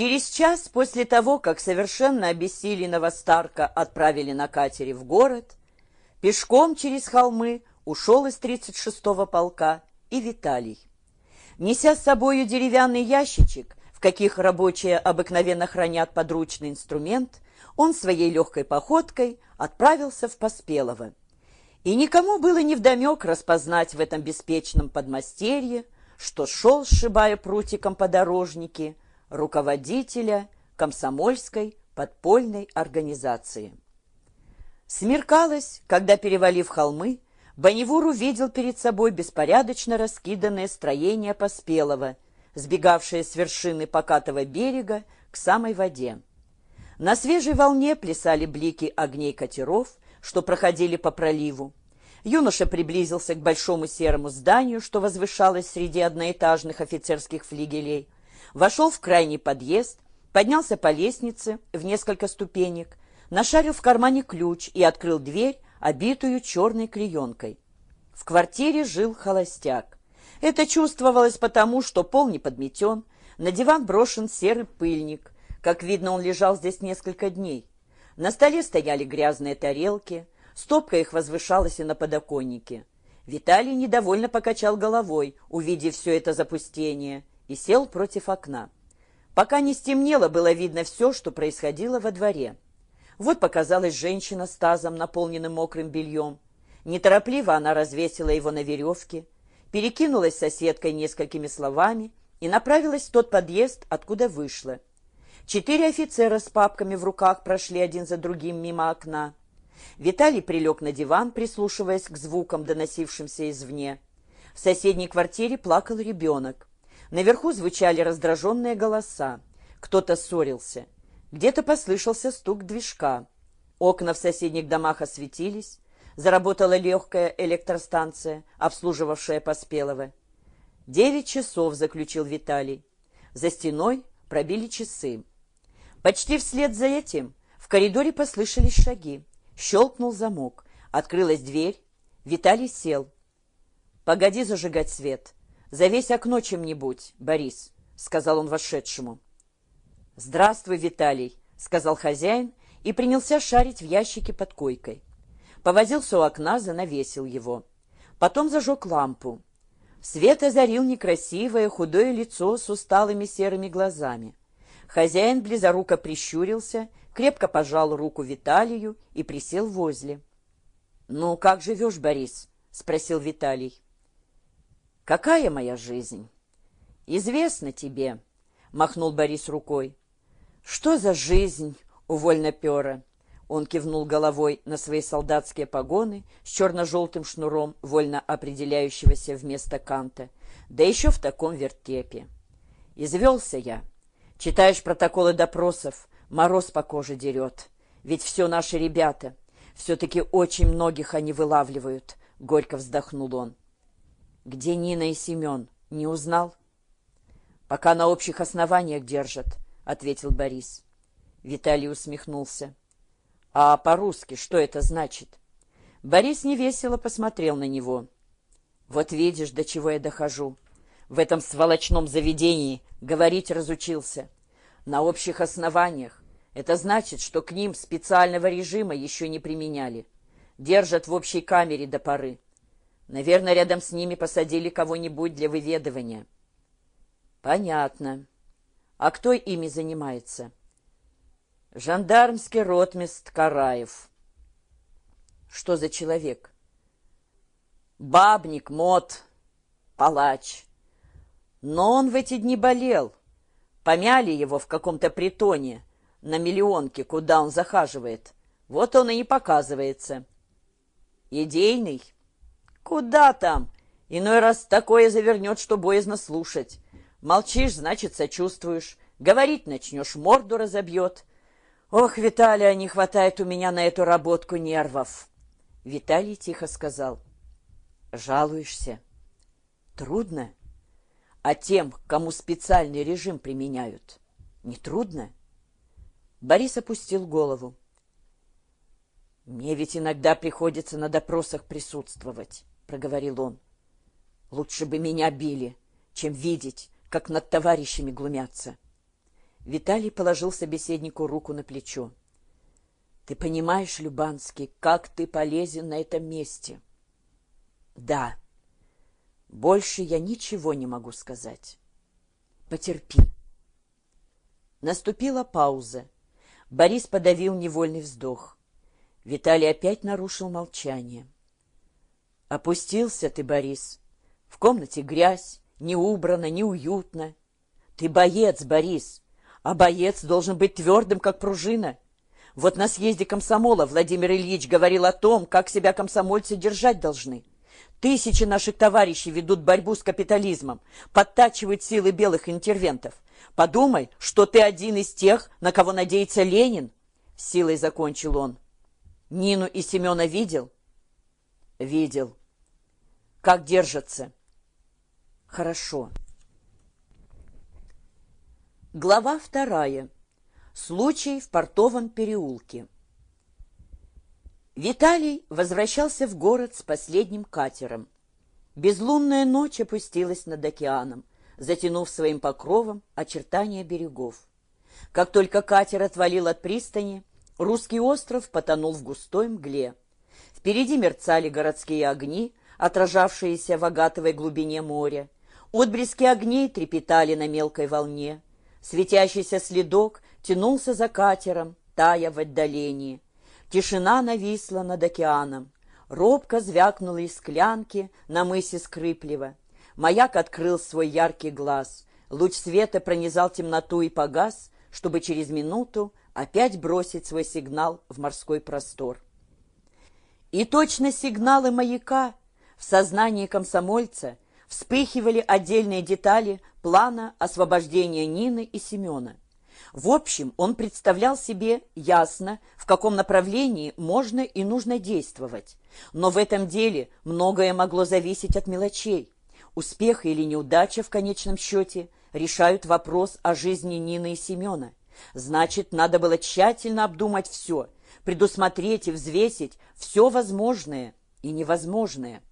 Через час после того, как совершенно обессиленного Старка отправили на катере в город, пешком через холмы ушел из 36-го полка и Виталий. Неся с собою деревянный ящичек, в каких рабочие обыкновенно хранят подручный инструмент, он своей легкой походкой отправился в Поспелово. И никому было невдомек распознать в этом беспечном подмастерье, что шел, сшибая прутиком подорожники, руководителя комсомольской подпольной организации. Смеркалось, когда, перевалив холмы, Бонневур увидел перед собой беспорядочно раскиданное строение Поспелого, сбегавшее с вершины покатого берега к самой воде. На свежей волне плясали блики огней катеров, что проходили по проливу. Юноша приблизился к большому серому зданию, что возвышалось среди одноэтажных офицерских флигелей, вошел в крайний подъезд, поднялся по лестнице в несколько ступенек, нашарил в кармане ключ и открыл дверь, обитую черной клеенкой. В квартире жил холостяк. Это чувствовалось потому, что пол не подметен, на диван брошен серый пыльник. Как видно, он лежал здесь несколько дней. На столе стояли грязные тарелки, стопка их возвышалась и на подоконнике. Виталий недовольно покачал головой, увидев все это запустение, и сел против окна. Пока не стемнело, было видно все, что происходило во дворе. Вот показалась женщина с тазом, наполненным мокрым бельем. Неторопливо она развесила его на веревке, перекинулась с соседкой несколькими словами и направилась в тот подъезд, откуда вышла. Четыре офицера с папками в руках прошли один за другим мимо окна. Виталий прилег на диван, прислушиваясь к звукам, доносившимся извне. В соседней квартире плакал ребенок. Наверху звучали раздраженные голоса. Кто-то ссорился. Где-то послышался стук движка. Окна в соседних домах осветились. Заработала легкая электростанция, обслуживавшая Поспелого. «Девять часов», — заключил Виталий. За стеной пробили часы. Почти вслед за этим в коридоре послышались шаги. Щелкнул замок. Открылась дверь. Виталий сел. «Погоди зажигать свет. Завесь окно чем-нибудь, Борис», — сказал он вошедшему. «Здравствуй, Виталий», — сказал хозяин и принялся шарить в ящике под койкой. Повозился у окна, занавесил его. Потом зажег лампу. Свет озарил некрасивое худое лицо с усталыми серыми глазами. Хозяин близоруко прищурился, крепко пожал руку Виталию и присел возле. «Ну, как живешь, Борис?» — спросил Виталий. «Какая моя жизнь?» «Известно тебе», — махнул Борис рукой. «Что за жизнь у вольнопера?» Он кивнул головой на свои солдатские погоны с черно-желтым шнуром, вольно определяющегося вместо канта, да еще в таком вертепе. «Извелся я. Читаешь протоколы допросов, мороз по коже дерет. Ведь все наши ребята. Все-таки очень многих они вылавливают», — горько вздохнул он. «Где Нина и Семен? Не узнал?» «Пока на общих основаниях держат», — ответил Борис. Виталий усмехнулся. «А по-русски что это значит?» Борис невесело посмотрел на него. «Вот видишь, до чего я дохожу. В этом сволочном заведении говорить разучился. На общих основаниях. Это значит, что к ним специального режима еще не применяли. Держат в общей камере до поры. Наверное, рядом с ними посадили кого-нибудь для выведывания». «Понятно. А кто ими занимается? Жандармский ротмист Караев. Что за человек? Бабник, мод, палач. Но он в эти дни болел. Помяли его в каком-то притоне на миллионке, куда он захаживает. Вот он и не показывается. Идейный? Куда там? Иной раз такое завернет, что боязно слушать. Молчишь, значит, сочувствуешь. Говорить начнешь, морду разобьет. Ох, Виталия, не хватает у меня на эту работку нервов. Виталий тихо сказал. Жалуешься? Трудно? А тем, кому специальный режим применяют, не трудно? Борис опустил голову. «Мне ведь иногда приходится на допросах присутствовать», — проговорил он. «Лучше бы меня били, чем видеть, как над товарищами глумятся. Виталий положил собеседнику руку на плечо. Ты понимаешь, Любанский, как ты полезен на этом месте? Да. Больше я ничего не могу сказать. Потерпи. Наступила пауза. Борис подавил невольный вздох. Виталий опять нарушил молчание. Опустился ты, Борис. В комнате грязь, не убрано, не уютно. Ты боец, Борис, а боец должен быть твердым, как пружина. Вот на съезде комсомола Владимир Ильич говорил о том, как себя комсомольцы держать должны. Тысячи наших товарищей ведут борьбу с капитализмом, подтачивают силы белых интервентов. Подумай, что ты один из тех, на кого надеется Ленин. Силой закончил он. Нину и Семена видел? Видел. Как держатся? Хорошо. Глава вторая. Случай в портовом переулке. Виталий возвращался в город с последним катером. Безлунная ночь опустилась над океаном, затянув своим покровом очертания берегов. Как только катер отвалил от пристани, русский остров потонул в густой мгле. Впереди мерцали городские огни, отражавшиеся в агатовой глубине моря. Отблески огней трепетали на мелкой волне. Светящийся следок тянулся за катером, тая в отдалении. Тишина нависла над океаном. Робко звякнула из склянки на мысе Скрыплева. Маяк открыл свой яркий глаз. Луч света пронизал темноту и погас, чтобы через минуту опять бросить свой сигнал в морской простор. И точно сигналы маяка в сознании комсомольца вспыхивали отдельные детали плана освобождения Нины и Семена. В общем, он представлял себе ясно, в каком направлении можно и нужно действовать. Но в этом деле многое могло зависеть от мелочей. Успех или неудача в конечном счете решают вопрос о жизни Нины и Семена. Значит, надо было тщательно обдумать все, предусмотреть и взвесить все возможное и невозможное.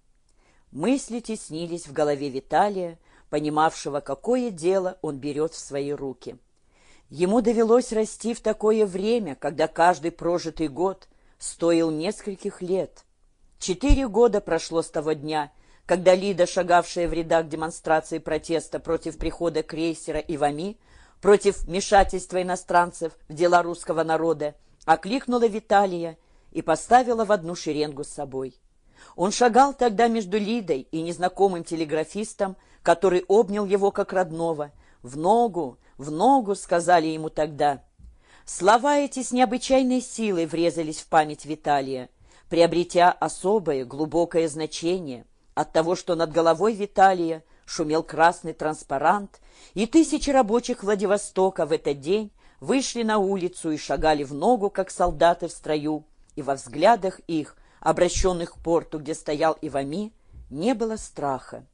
Мысли теснились в голове Виталия, понимавшего, какое дело он берет в свои руки. Ему довелось расти в такое время, когда каждый прожитый год стоил нескольких лет. Четыре года прошло с того дня, когда Лида, шагавшая в рядах демонстрации протеста против прихода крейсера Ивами, против вмешательства иностранцев в дела русского народа, окликнула Виталия и поставила в одну шеренгу с собой. Он шагал тогда между Лидой и незнакомым телеграфистом, который обнял его как родного. «В ногу, в ногу!» — сказали ему тогда. Слова эти с необычайной силой врезались в память Виталия, приобретя особое, глубокое значение от того, что над головой Виталия шумел красный транспарант, и тысячи рабочих Владивостока в этот день вышли на улицу и шагали в ногу, как солдаты в строю, и во взглядах их обращенных к порту, где стоял Ивами, не было страха.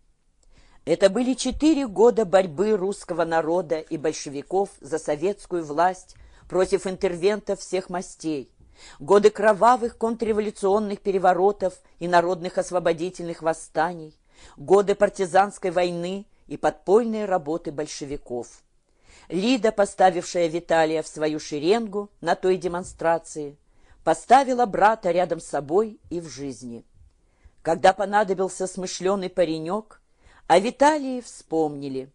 Это были четыре года борьбы русского народа и большевиков за советскую власть против интервентов всех мастей, годы кровавых контрреволюционных переворотов и народных освободительных восстаний, годы партизанской войны и подпольной работы большевиков. Лида, поставившая Виталия в свою шеренгу на той демонстрации, поставила брата рядом с собой и в жизни. Когда понадобился смышленый паренек, о Виталии вспомнили.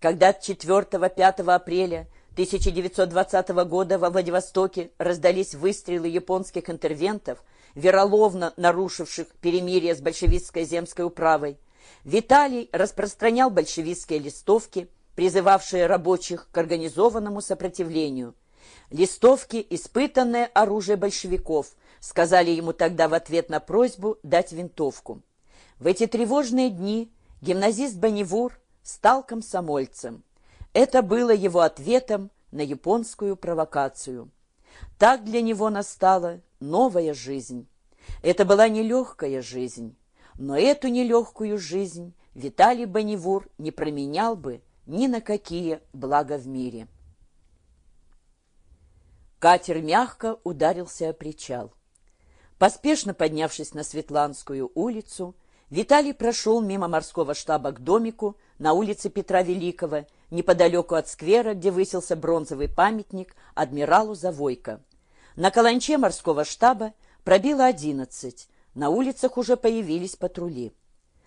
Когда 4-5 апреля 1920 года во Владивостоке раздались выстрелы японских интервентов, вероловно нарушивших перемирие с большевистской земской управой, Виталий распространял большевистские листовки, призывавшие рабочих к организованному сопротивлению – Листовки – испытанное оружие большевиков, сказали ему тогда в ответ на просьбу дать винтовку. В эти тревожные дни гимназист Бонневур стал комсомольцем. Это было его ответом на японскую провокацию. Так для него настала новая жизнь. Это была нелегкая жизнь, но эту нелегкую жизнь Виталий Бонневур не променял бы ни на какие блага в мире. Катер мягко ударился о причал. Поспешно поднявшись на Светланскую улицу, Виталий прошел мимо морского штаба к домику на улице Петра Великого, неподалеку от сквера, где высился бронзовый памятник адмиралу Завойко. На каланче морского штаба пробило одиннадцать. На улицах уже появились патрули.